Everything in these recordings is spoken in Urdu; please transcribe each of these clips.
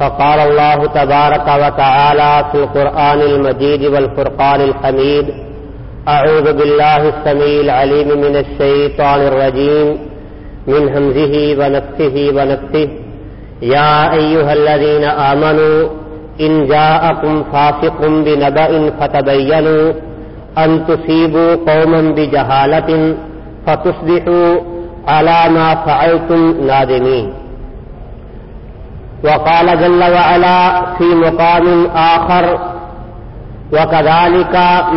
فقال الله تبارك وتعالى في القرآن المجيد والفرقان الحميد أعوذ بالله السميع العليم من الشيطان الرجيم من همزه ونفسه ونفسه يا أيها الذين آمنوا إن جاءكم فاسق بنبأ فتبينوا أن تصيبوا قوما بجهالة فتصبحوا على ما فعلتم نادمين وقال جل وعلا في مقام آخر وكذلك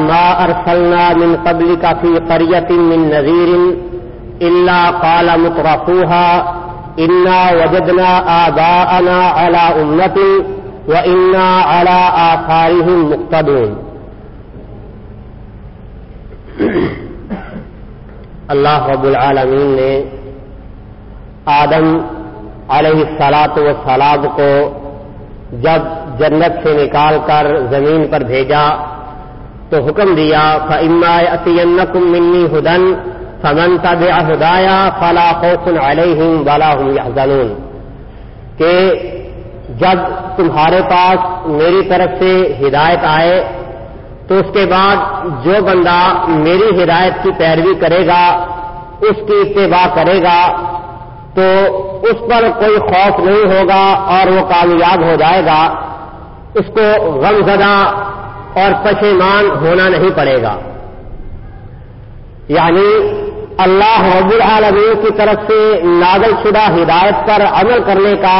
ما أرسلنا من قبلك في قرية من نذير إلا قال مترفوها إنا وجدنا آباءنا على أمة وإنا على آثارهم مقتدون. اللہ رب العالمین نے آدم علیہ سلاط و سلاد کو جب جنت سے نکال کر زمین پر بھیجا تو حکم دیا فما اطینکم منی ہدن فمن تب ہدایا فلا خوف علیہم ولا ہم کہ جب تمہارے پاس میری طرف سے ہدایت آئے، تو اس کے بعد جو بندہ میری ہدایت کی پیروی کرے گا، اس کی اتباع کرے گا تو اس پر کوئی خوف نہیں ہوگا اور وہ کامیاب ہو جائے گا، اس کو غم زدہ اور پشیمان ہونا نہیں پڑے گا۔ یعنی اللہ رب العالمین کی طرف سے نازل شدہ ہدایت پر عمل کرنے کا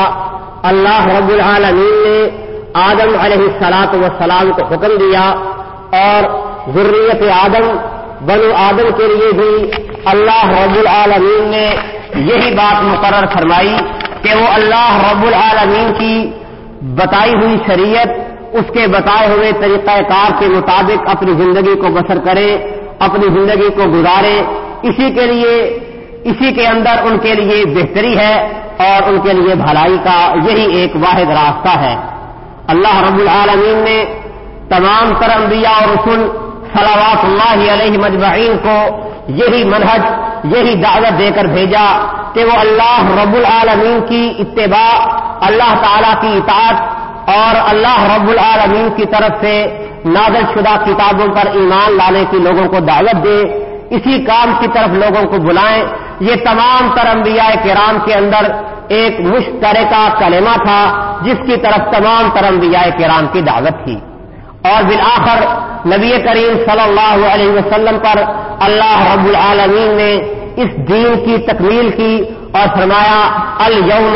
اللہ رب العالمین نے آدم علیہ السلاط وسلام کو حکم دیا اور ضروریت آدم، بنو آدم کے لیے بھی اللہ رب العالمین نے یہی بات مقرر فرمائی کہ وہ اللہ رب العالمین کی بتائی ہوئی شریعت، اس کے بتائے ہوئے طریقہ کار کے مطابق اپنی زندگی کو بسر کرے، اپنی زندگی کو گزارے، اسی کے لیے، اسی کے اندر ان کے لیے بہتری ہے اور ان کے لیے بھلائی کا یہی ایک واحد راستہ ہے۔ اللہ رب العالمین نے تمام تر انبیاء اور رسول صلوات اللہ علیہ مجمعین کو یہی منہج یہی دعوت دے کر بھیجا کہ وہ اللہ رب العالمین کی اتباع، اللہ تعالی کی اطاعت اور اللہ رب العالمین کی طرف سے نازل شدہ کتابوں پر ایمان لانے کی لوگوں کو دعوت دے، اسی کام کی طرف لوگوں کو بلائیں۔ یہ تمام تر انبیاء کرام کے اندر ایک مشترکہ کلمہ تھا، جس کی طرف تمام تر انبیاء کرام کی دعوت تھی۔ اور بالآخر نبی کریم صلی اللہ علیہ وسلم پر اللہ رب العالمین نے اس دین کی تکمیل کی اور فرمایا، اليوم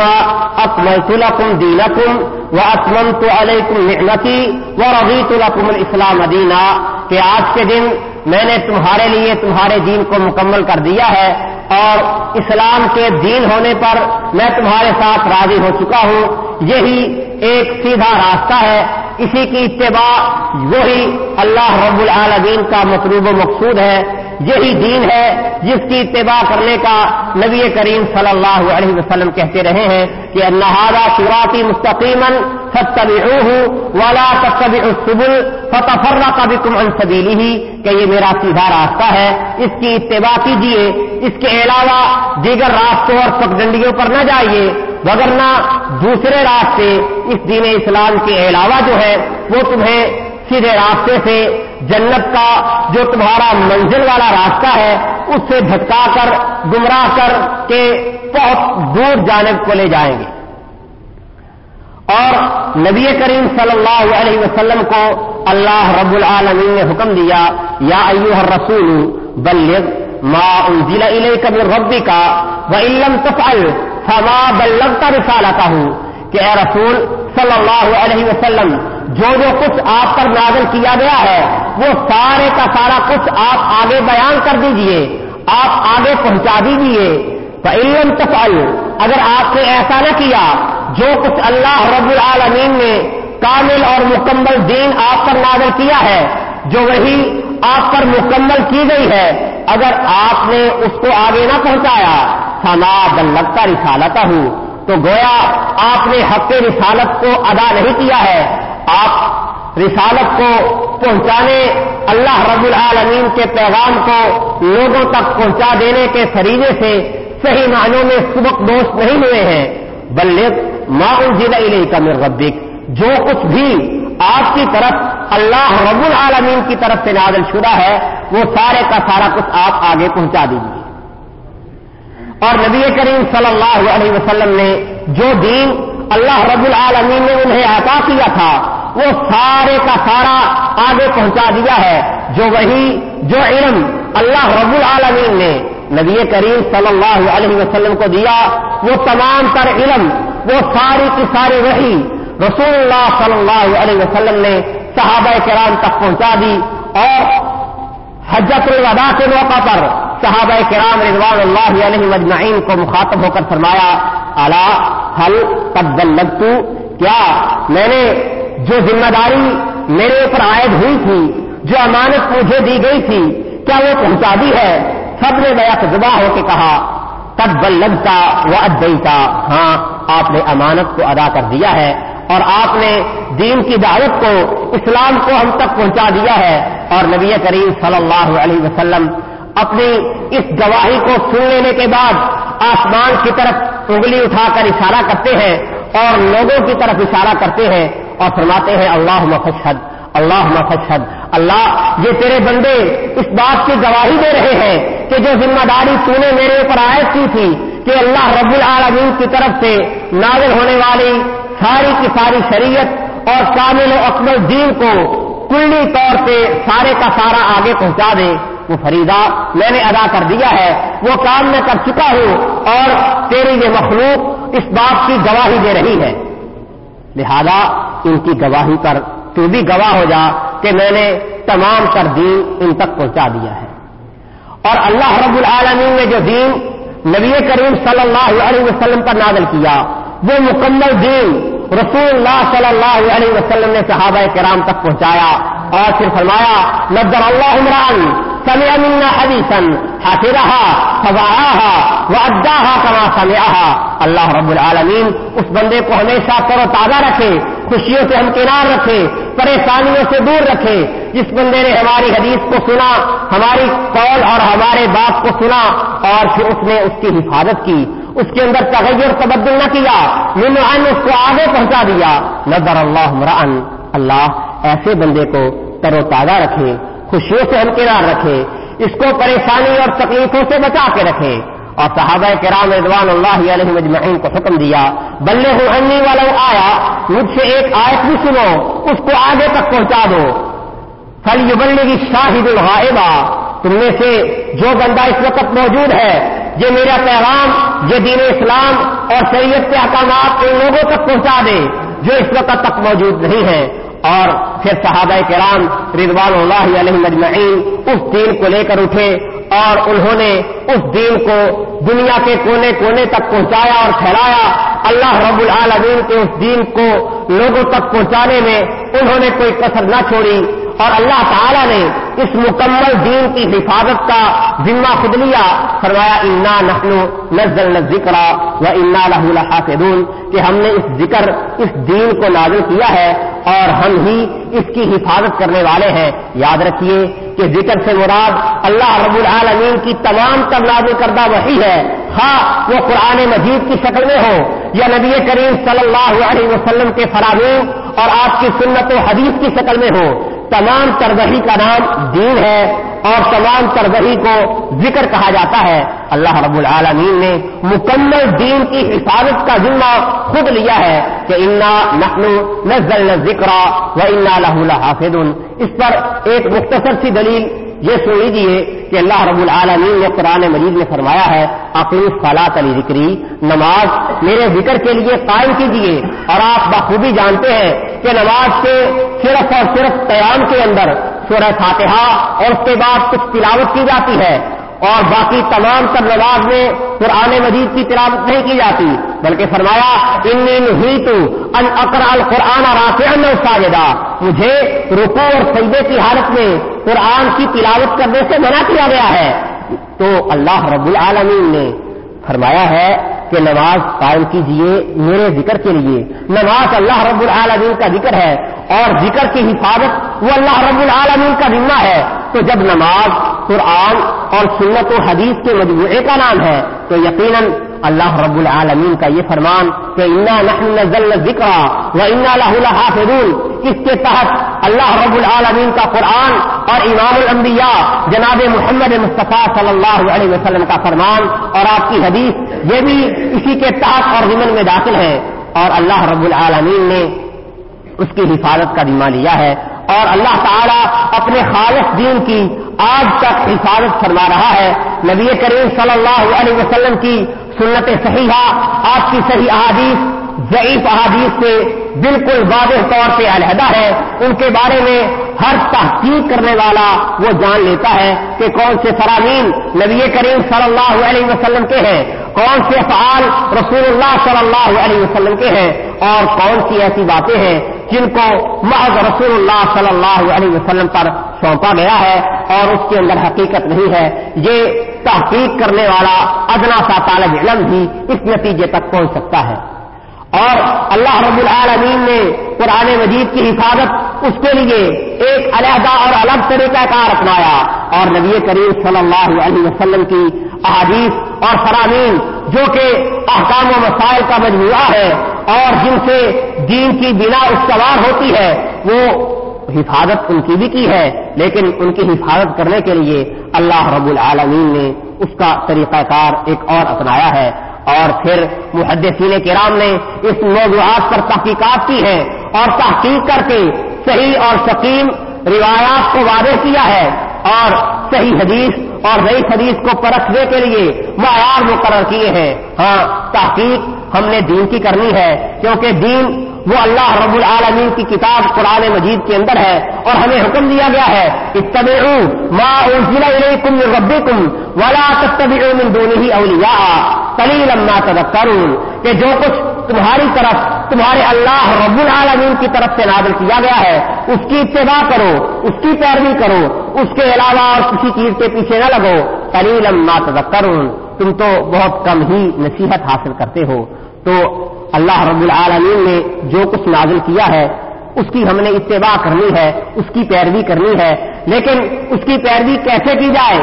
اکملت لکم دینکم و اتممت علیکم نعمتی و رضیت لکم الاسلام دینا کہ آج کے دن میں نے تمہارے لیے تمہارے دین کو مکمل کر دیا ہے۔ اور اسلام کے دین ہونے پر میں تمہارے ساتھ راضی ہو چکا ہوں۔ یہی ایک سیدھا راستہ ہے۔ اسی کی اتباع وہی اللہ رب العالمین کا مطلوب و مقصود ہے۔ یہی دین ہے جس کی اتباع کرنے کا نبی کریم صلی اللہ علیہ وسلم کہتے رہے ہیں کہ اللہ سراتی مستقیم والا سبل فتفر کا بھی کم انصبیلی ہی کہ یہ میرا سیدھا راستہ ہے۔ اس کی اتباع کیجیے اس کے علاوہ دیگر راستوں اور پگڈنڈیوں پر نہ جائیے، وگرنہ دوسرے راستے اس دین اسلام کے علاوہ جو ہے، وہ تمہیں سیدھے راستے سے جنت کا جو تمہارا منزل والا راستہ ہے، اس سے دھکا کر، گمراہ کر کے بہت دور جانب کو لے جائیں گے۔ اور نبی کریم صلی اللہ علیہ وسلم کو اللہ رب العالمین نے حکم دیا، یا ایوہ الرسول بلغ ما انزل الیک من ربک و ان لم تفعل فما بلغت رسالتہ کہ اے رسول صلی اللہ علیہ وسلم، جو جو کچھ آپ پر نازل کیا گیا ہے، وہ سارے کا سارا کچھ آپ آگے بیان کر دیجیے، آپ آگے پہنچا دیجیے۔ علم تفعل، اگر آپ نے ایسا نہ کیا، جو کچھ اللہ رب العالمین نے کامل اور مکمل دین آپ پر نازل کیا ہے جو وہی آپ پر مکمل کی گئی ہے، اگر آپ نے اس کو آگے نہ پہنچایا سما بل لگتا رسالتا ہوں تو گویا آپ نے حق رسالت کو ادا نہیں کیا ہے۔ آپ رسالت کو پہنچانے، اللہ رب العالمین کے پیغام کو لوگوں تک پہنچا دینے کے فریضے سے صحیح معنوں میں سبق دوست نہیں ہوئے ہیں۔ بلک ماں ضلع علیہ کا مرغبک جو کچھ بھی آپ کی طرف اللہ رب العالمین کی طرف سے نازل شدہ ہے، وہ سارے کا سارا کچھ آپ آگے پہنچا دیجیے اور نبی کریم صلی اللہ علیہ وسلم نے جو دین اللہ رب العالمین نے انہیں عطا کیا تھا، وہ سارے کا سارا آگے پہنچا دیا ہے۔ جو وہی، جو علم اللہ رب العالمین نے نبی کریم صلی اللہ علیہ وسلم کو دیا، وہ تمام تر علم، وہ ساری کی ساری وہی رسول اللہ صلی اللہ علیہ وسلم نے صحابہ کرام تک پہنچا دی اور حجت الوداع کے موقع پر صحابہ کرام رضوان اللہ علیہ مجمعین کو مخاطب ہو کر فرمایا اللہ حل تب کیا میں نے جو ذمہ داری میرے اوپر عائد ہوئی تھی، جو امانت مجھے دی گئی تھی، کیا وہ پہنچا دی ہے؟ سب نے بیک زبا ہو کے کہا تب بلگتا وہ ادیتا ہاں آپ نے امانت کو ادا کر دیا ہے۔ اور آپ نے دین کی دعوت کو، اسلام کو ہم تک پہنچا دیا ہے۔ اور نبی کریم صلی اللہ علیہ وسلم اپنی اس گواہی کو سن لینے کے بعد آسمان کی طرف انگلی اٹھا کر اشارہ کرتے ہیں اور لوگوں کی طرف اشارہ کرتے ہیں اور فرماتے ہیں اللہ مفشد اللہ مفشد اللہ، یہ تیرے بندے اس بات کی گواہی دے رہے ہیں کہ جو ذمہ داری تو نے میرے اوپر عائد کی تھی کہ اللہ رب العالمین کی طرف سے نازل ہونے والی ساری کی ساری شریعت اور کامل و اکمل دین کو کلی طور پہ سارے کا سارا آگے پہنچا دے، وہ فریدا میں نے ادا کر دیا ہے، وہ کام میں کر چکا ہوں اور تیری یہ مخلوق اس بات کی گواہی دے رہی ہے۔ لہذا ان کی گواہی پر تو بھی گواہ ہو جا کہ میں نے تمام تر دین ان تک پہنچا دیا ہے۔ اور اللہ رب العالمین نے جو دین نبی کریم صلی اللہ علیہ وسلم پر نازل کیا، وہ مکمل دین رسول اللہ صلی اللہ علیہ وسلم نے صحابہ کرام تک پہنچایا اور پھر فرمایا نظر اللہ عمران، سمع منا حدیثا حافظها فضعاها واداها كما سمعها اللہ رب العالمین اس بندے کو ہمیشہ تر و تازہ رکھے، خوشیوں سے ہمکنار رکھے، پریشانیوں سے دور رکھے۔ جس بندے نے ہماری حدیث کو سنا، ہماری قول اور ہمارے بات کو سنا اور پھر اس نے اس کی حفاظت کی۔ اس کے اندر تغیر تبدل نہ کیا من اس کو آگے پہنچا دیا۔ نظر اللہ عمران اللہ ایسے بندے کو تر و تازہ رکھے، خوشیوں سے ہمکنار رکھے، اس کو پریشانی اور تکلیفوں سے بچا کے رکھے۔ اور صحابہ کرام رضوان اللہ علیہ مجمعین کو حکم دیا بلے ہو انی والا آیا، مجھ سے ایک آیت بھی سنو، اس کو آگے تک پہنچا دو۔ پھل یو بلنے کی شاہد الغائبہ تم میں سے جو بندہ اس وقت موجود ہے یہ میرا پیغام، یہ دین اسلام اور شریعت کے احکامات ان لوگوں تک پہنچا دے جو اس وقت تک موجود نہیں ہے اور پھر صحابہ کرام رضوان اللہ علیہ مجمعین اس دین کو لے کر اٹھے اور انہوں نے اس دین کو دنیا کے کونے کونے تک پہنچایا اور پھیلایا۔ اللہ رب العالمین کے اس دین کو لوگوں تک پہنچانے میں انہوں نے کوئی کسر نہ چھوڑی اور اللہ تعالیٰ نے اس مکمل دین کی حفاظت کا ذمہ خود لیا۔ فرمایا، انا نخلو نزل ذکر و انا لہ الحافظون کہ ہم نے اس ذکر، اس دین کو نازل کیا ہے۔ اور ہم ہی اس کی حفاظت کرنے والے ہیں۔ یاد رکھیے کہ ذکر سے مراد اللہ رب العالمین کی تمام تر نازل کردہ وہی ہے۔ ہاں وہ قرآن مجید کی شکل میں ہو۔ یا نبی کریم صلی اللہ علیہ وسلم کے فراہم اور آپ کی سنت و حدیث کی شکل میں ہو۔ تمام تروہی کا نام دین ہے۔ اور تمام تروہی کو ذکر کہا جاتا ہے۔ اللہ رب العالمین نے مکمل دین کی حفاظت کا ذمہ خود لیا ہے کہ انا نقل نزل ذکر و انا لہ حافظ اس پر ایک مختصر سی دلیل یہ سن لیجیے کہ اللہ رب العالمین نے قرآن مجید میں فرمایا ہے اپنی فلاط علی ذکری نماز میرے ذکر کے لیے قائم کیجیے اور آپ بخوبی جانتے ہیں کہ نماز کے صرف اور صرف قیام کے اندر سورہ فاتحہ اور اس کے بعد کچھ تلاوت کی جاتی ہے اور باقی تمام تر نماز میں قرآن مجید کی تلاوت نہیں کی جاتی، بلکہ فرمایا ان ہی تو ان اکر القرآن رافع ساجدہ مجھے رکو اور سجدے کی حالت میں قرآن کی تلاوت کرنے سے منع کیا گیا ہے۔ تو اللہ رب العالمین نے فرمایا ہے کہ نماز قائم کیجیے میرے ذکر کے لیے۔ نماز اللہ رب العالمین کا ذکر ہے اور ذکر کی حفاظت وہ اللہ رب العالمین کا ذمہ ہے۔ تو جب نماز قرآن اور سنت و حدیث کے مجموعے کا نام ہے تو یقیناً اللہ رب العالمین کا یہ فرمان کہ انا نحن ذکر و انا لہ حافظون اس کے تحت اللہ رب العالمین کا قرآن اور امام الانبیاء جناب محمد مصطفیٰ صلی اللہ علیہ وسلم کا فرمان اور آپ کی حدیث، یہ بھی اسی کے تحت اور ضمن میں داخل ہے۔ اور اللہ رب العالمین نے اس کی حفاظت کا ذمہ لیا ہے۔ اور اللہ تعالیٰ اپنے خالص دین کی آج تک حفاظت فرما رہا ہے۔ نبی کریم صلی اللہ علیہ وسلم کی سنت صحیحہ آپ کی صحیح احادیث ضعیف احادیث سے بالکل واضح طور پہ علیحدہ ہے۔ ان کے بارے میں ہر تحقیق کرنے والا وہ جان لیتا ہے کہ کون سے فرامین نبی کریم صلی اللہ علیہ وسلم کے ہیں، کون سے افعال رسول اللہ صلی اللہ علیہ وسلم کے ہیں اور کون سی ایسی باتیں ہیں جن کو محض رسول اللہ صلی اللہ علیہ وسلم پر سونپا گیا ہے اور اس کے اندر حقیقت نہیں ہے۔ یہ تحقیق کرنے والا ادنا سا طالب علم بھی اس نتیجے تک پہنچ سکتا ہے۔ اور اللہ رب العالمین نے قرآن مجید کی حفاظت اس کے لیے ایک علیحدہ اور الگ طریقہ کار اپنایا اور نبی کریم صلی اللہ علیہ وسلم کی احادیث اور فرامین جو کہ احکام و مسائل کا مجموعہ ہے اور جن سے دین کی بنا استوار ہوتی ہے، وہ حفاظت ان کی بھی کی ہے، لیکن ان کی حفاظت کرنے کے لیے اللہ رب العالمین نے اس کا طریقہ کار ایک اور اپنایا ہے۔ اور پھر محدثین کرام نے اس موضوعات پر تحقیقات کی ہے اور تحقیق کر کے صحیح اور سکیم روایات کو واضح کیا ہے اور صحیح حدیث اور نئی حدیث کو پرکھنے کے لیے معیار مقرر کیے ہیں۔ ہاں تحقیق ہم نے دین کی کرنی ہے کیونکہ دین وہ اللہ رب العالمین کی کتاب قرآن مجید کے اندر ہے اور ہمیں حکم دیا گیا ہے، اتبعوا ما انزل الیکم من ربکم ولا تتبعوا من دونه اولیاء۔ قلیلا ما تذکرون، کہ جو کچھ تمہاری طرف، تمہارے اللہ رب العالمین کی طرف سے نازل کیا گیا ہے، اس کی اتباع کرو، اس کی پیروی کرو، اس کے علاوہ اور کسی چیز کے پیچھے نہ لگو۔ قلیلا ما تذکرون، تم تو بہت کم ہی نصیحت حاصل کرتے ہو۔ تو اللہ رب العالمین نے جو کچھ نازل کیا ہے، اس کی ہم نے اتباع کرنی ہے، اس کی پیروی کرنی ہے۔ لیکن اس کی پیروی کیسے کی جائے؟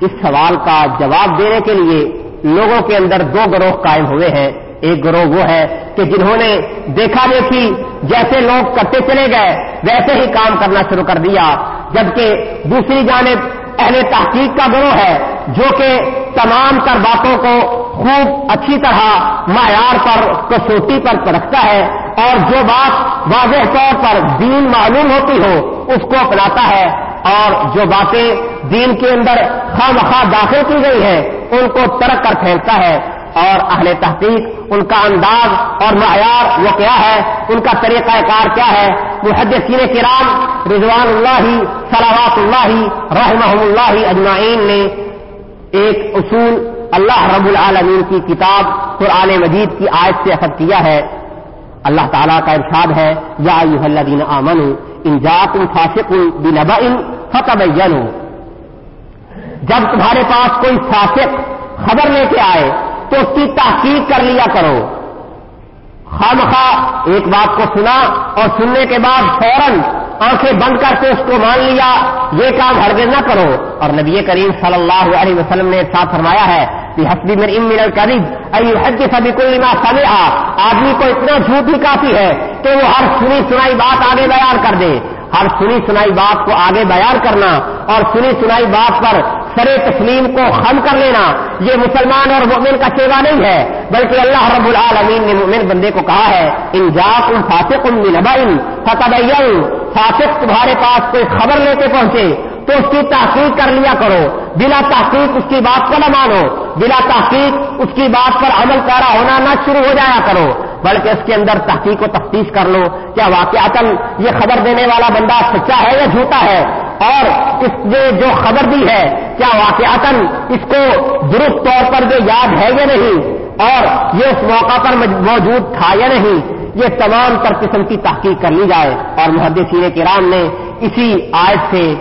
اس سوال کا جواب دینے کے لیے لوگوں کے اندر دو گروہ قائم ہوئے ہیں۔ ایک گروہ وہ ہے کہ جنہوں نے دیکھا دیکھی جیسے لوگ کرتے چلے گئے، ویسے ہی کام کرنا شروع کر دیا۔ جبکہ دوسری جانب اہل تحقیق کا گروہ ہے، جو کہ تمام تر باتوں کو خوب اچھی طرح معیار پر، کسوٹی پر پرکھتا ہے اور جو بات واضح طور پر دین معلوم ہوتی ہو، اس کو اپناتا ہے اور جو باتیں دین کے اندر خواہ داخل کی گئی ہیں، ان کو ترک کر پھینکتا ہے اور اہل تحقیق، ان کا انداز اور معیار وہ کیا ہے، ان کا طریقہ کار کیا ہے محدثین کرام رضوان اللہ صلاوات اللہ رحمہ اللہ اجمعین نے ایک اصول اللہ رب العالمین کی کتاب قرآن مجید کی آیت سے اخذ کیا ہے۔ اللہ تعالیٰ کا ارشاد ہے، یا الذین آمنوا، ان جاکم فاسق بنبأ فتبینوا۔ جب تمہارے پاس کوئی فاسق خبر لے کے آئے تو اس کی تحقیق کر لیا کرو۔ خواہ ایک بات کو سنا اور سننے کے بعد فوراً آنکھیں بند کر کے اس کو مان لیا۔ یہ کام ہرگز نہ کرو۔ اور نبی کریم صلی اللہ علیہ وسلم نے ساتھ فرمایا ہے کہ حسبی میں ام منل قریب حج سبھی کوئی نہ سمے آدمی کو اتنا جھوٹ بھی کافی ہے کہ وہ ہر سنی سنائی بات آگے بیان کر دے۔ ہر سنی سنائی بات کو آگے بیان کرنا اور سنی سنائی بات پر سر تسلیم کو خم کر لینا، یہ مسلمان اور مومن کا سیوا نہیں ہے، بلکہ اللہ رب العالمین نے مومن بندے کو کہا ہے، ان جاپ ان فاسق ان نبائن فتح فاسق تمہارے پاس کوئی خبر لے کے پہنچے، تو اس کی تحقیق کر لیا کرو، بلا تحقیق اس کی بات کو نہ مانو، بلا تحقیق اس کی بات پر عمل پیرا ہونا نہ شروع ہو جایا کرو، بلکہ اس کے اندر تحقیق و تفتیش کر لو، کیا واقعات یہ خبر دینے والا بندہ سچا ہے یا جھوٹا ہے؟ اور اس نے جو خبر دی ہے، کیا واقعات اس کو درست طور پر جو یاد ہے یا نہیں؟ اور یہ اس موقع پر موجود تھا یا نہیں؟ یہ تمام تر قسم کی تحقیق کر لی جائے۔ اور محدثین کرام نے اسی آیت سے،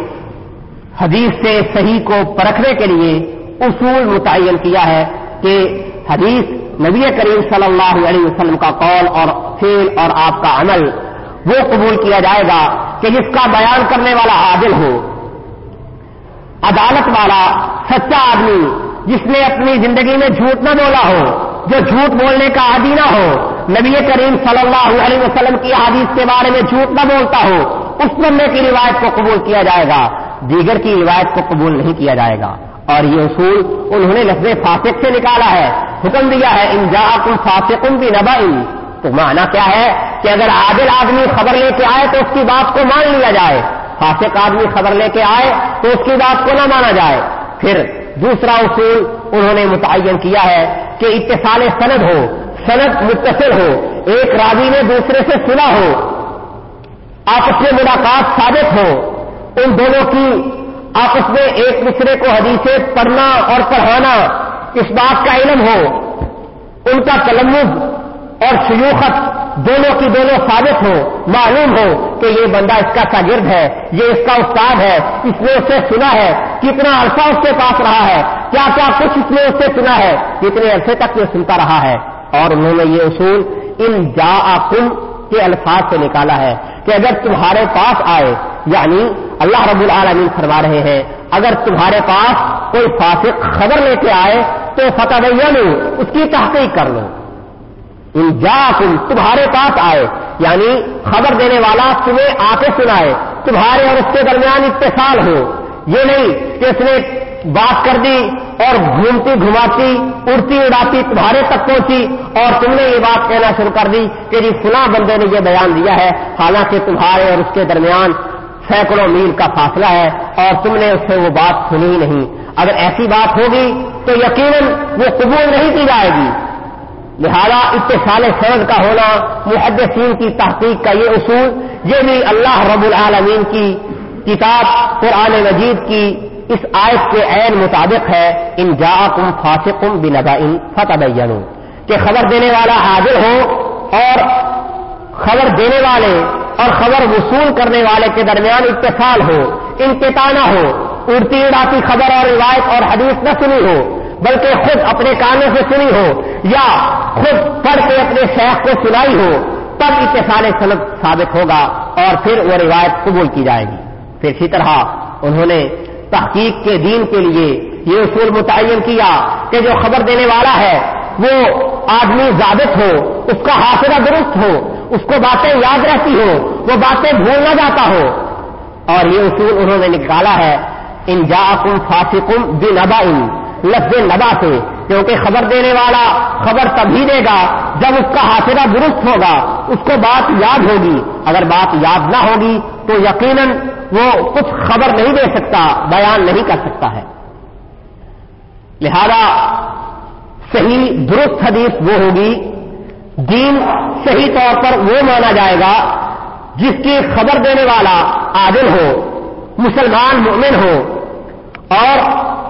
حدیث سے صحیح کو پرکھنے کے لیے اصول متعین کیا ہے کہ حدیث نبی کریم صلی اللہ علیہ وسلم کا قول اور فیل اور آپ کا عمل وہ قبول کیا جائے گا کہ جس کا بیان کرنے والا عادل ہو۔ عدالت والا سچا آدمی جس نے اپنی زندگی میں جھوٹ نہ بولا ہو، جو جھوٹ بولنے کا عادی نہ ہو، نبی کریم صلی اللہ علیہ وسلم کی حادیث کے بارے میں جھوٹ نہ بولتا ہو، اس بندے کی روایت کو قبول کیا جائے گا۔ دیگر کی روایت کو قبول نہیں کیا جائے گا۔ اور یہ اصول انہوں نے لفظ فاسق سے نکالا ہے۔ حکم دیا ہے، ان جا کم فاسقن بھی نبا تو مانا کیا ہے کہ اگر عادل آدمی خبر لے کے آئے تو اس کی بات کو مان لیا جائے، فاسق آدمی خبر لے کے آئے تو اس کی بات کو نہ مانا جائے۔ پھر دوسرا اصول انہوں نے متعین کیا ہے کہ اتصال سند ہو، سند متصل ہو، ایک راوی نے دوسرے سے سنا ہو، آپس میں ملاقات ثابت ہو۔ ان دونوں کی آپس میں ایک دوسرے کو حدیثیں پڑھنا اور پڑھانا اس بات کا علم ہو۔ ان کا تلمز اور شیوخت دونوں کی دونوں ثابت ہو، معلوم ہو کہ یہ بندہ اس کا شاگرد ہے، یہ اس کا استاد ہے، اس نے اسے سنا ہے، کتنا عرصہ اس کے پاس رہا ہے، کیا کیا کچھ اس نے اس سے سنا ہے، کتنے عرصے تک یہ سنتا رہا ہے۔ اور انہوں نے یہ اصول ان جا کم کے الفاظ سے نکالا ہے کہ اگر تمہارے پاس آئے یعنی اللہ رب العالمین فرما رہے ہیں، اگر تمہارے پاس کوئی فاسق خبر لے کے آئے تو فتح یعنی اس کی تحقیق کر لو۔ ان جا تمہارے پاس آئے۔ یعنی خبر دینے والا تمہیں آ کے سنائے۔ تمہارے اور اس کے درمیان اتصال ہو۔ یہ نہیں کہ اس نے بات کر دی اور گھومتی گھماتی، اڑتی اڑاتی تمہارے تک پہنچی اور تم نے یہ بات کہنا شروع کر دی کہ جی فلاں بندے نے یہ بیان دیا ہے۔ حالانکہ تمہارے اور اس کے درمیان سینکڑوں میل کا فاصلہ ہے اور تم نے اس سے وہ بات سنی نہیں۔ اگر ایسی بات ہوگی تو یقیناً وہ قبول نہیں کی جائے گی۔ لہذا اتصال سرد کا ہونا محدثین کی تحقیق کا یہ اصول، یہ بھی اللہ رب العالمین کی کتاب قرآن مجید کی اس آیت کے عین مطابق ہے، ان جا کم فاسقم بنگا ان فتح کہ خبر دینے والا حاضر ہو اور خبر دینے والے اور خبر وصول کرنے والے کے درمیان اتصال ہو انتتا نہ ہو، اڑتی اڑاتی خبر اور روایت اور حدیث نہ سنی ہو بلکہ خود اپنے کانوں سے سنی ہو یا خود پڑھ کے اپنے شیخ کو سنائی ہو، تب اتصال سند ثابت ہوگا اور پھر وہ روایت قبول کی جائے گی۔ پھر اسی طرح انہوں نے تحقیق کے دین کے لیے یہ اصول متعین کیا کہ جو خبر دینے والا ہے، وہ آدمی ضابط ہو، اس کا حاصلہ درست ہو، اس کو باتیں یاد رہتی ہو، وہ باتیں بھول نہ جاتا ہو۔ اور یہ اصول انہوں نے نکالا ہے، ان جا کم فاسکم بن ابا لفظ نبا سے، کیونکہ خبر دینے والا خبر تبھی دے گا، جب اس کا حاصلہ درست ہوگا، اس کو بات یاد ہوگی۔ اگر بات یاد نہ ہوگی تو یقیناً وہ کچھ خبر نہیں دے سکتا، بیان نہیں کر سکتا ہے۔ لہذا صحیح درست حدیث وہ ہوگی، دین صحیح طور پر وہ مانا جائے گا، جس کی خبر دینے والا عادل ہو، مسلمان مومن ہو، اور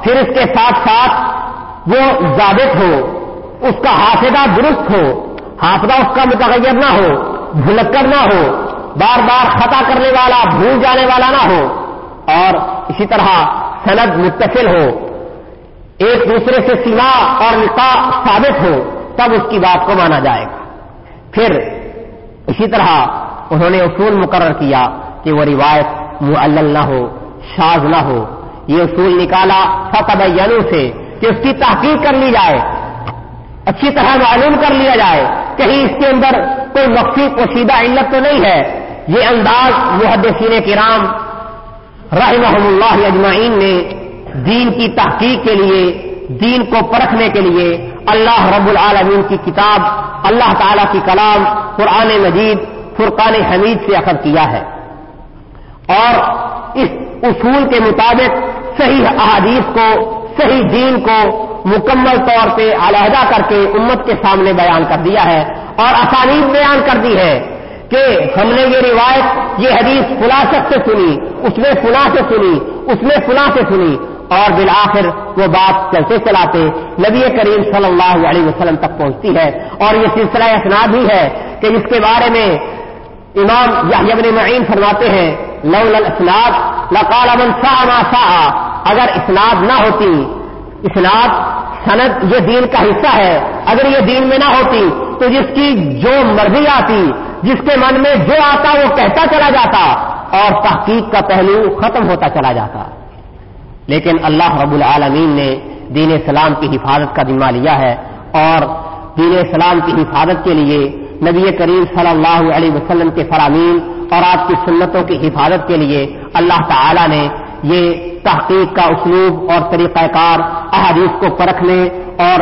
پھر اس کے ساتھ ساتھ وہ ضابط ہو، اس کا حافظہ درست ہو، حافظہ اس کا متغیر نہ ہو بھلکر نہ ہو، بار بار خطا کرنے والا، بھول جانے والا نہ ہو۔ اور اسی طرح سند متصل ہو، ایک دوسرے سے سلا اور نکاح ثابت ہو، تب اس کی بات کو مانا جائے گا۔ پھر اسی طرح انہوں نے اصول مقرر کیا کہ وہ روایت معلل نہ ہو شاز نہ ہو۔ یہ اصول نکالا فتح یعنی سے کہ اس کی تحقیق کر لی جائے، اچھی طرح معلوم کر لیا جائے کہیں اس کے اندر کوئی مخفی پوشیدہ علت تو نہیں ہے۔ یہ انداز محدثین کرام رحمہ اللہ اجمعین نے دین کی تحقیق کے لیے، دین کو پرکھنے کے لیے اللہ رب العالمین کی کتاب، اللہ تعالی کی کلام قرآن مجید فرقان حمید سے اخذ کیا ہے۔ اور اس اصول کے مطابق صحیح احادیث کو، صحیح دین کو مکمل طور پہ علیحدہ کر کے امت کے سامنے بیان کر دیا ہے اور آسانی بیان کر دی ہے کہ ہم نے یہ روایت، یہ حدیث فلاں سے سنی، اس میں فلاں سے سنی، اس میں فلاں سے سنی اور بالآخر وہ بات چلتے چلاتے نبی کریم صلی اللہ علیہ وسلم تک پہنچتی ہے اور یہ سلسلہ اسناد ہی ہے کہ جس کے بارے میں امام یا معین فرماتے ہیں لول الاسناد لقال من ما سا اگر اسناد نہ ہوتی، اسناد سند یہ دین کا حصہ ہے۔ اگر یہ دین میں نہ ہوتی، تو جس کی جو مرضی آتی، جس کے من میں جو آتا، وہ کہتا چلا جاتا۔ اور تحقیق کا پہلو ختم ہوتا چلا جاتا۔ لیکن اللہ رب العالمین نے دین اسلام کی حفاظت کا ذمہ لیا ہے۔ اور دین اسلام کی حفاظت کے لیے نبی کریم صلی اللہ علیہ وسلم کے فرامین اور آپ کی سنتوں کی حفاظت کے لیے اللہ تعالی نے یہ تحقیق کا اسلوب اور طریقہ کار احادیث کو پرکھنے اور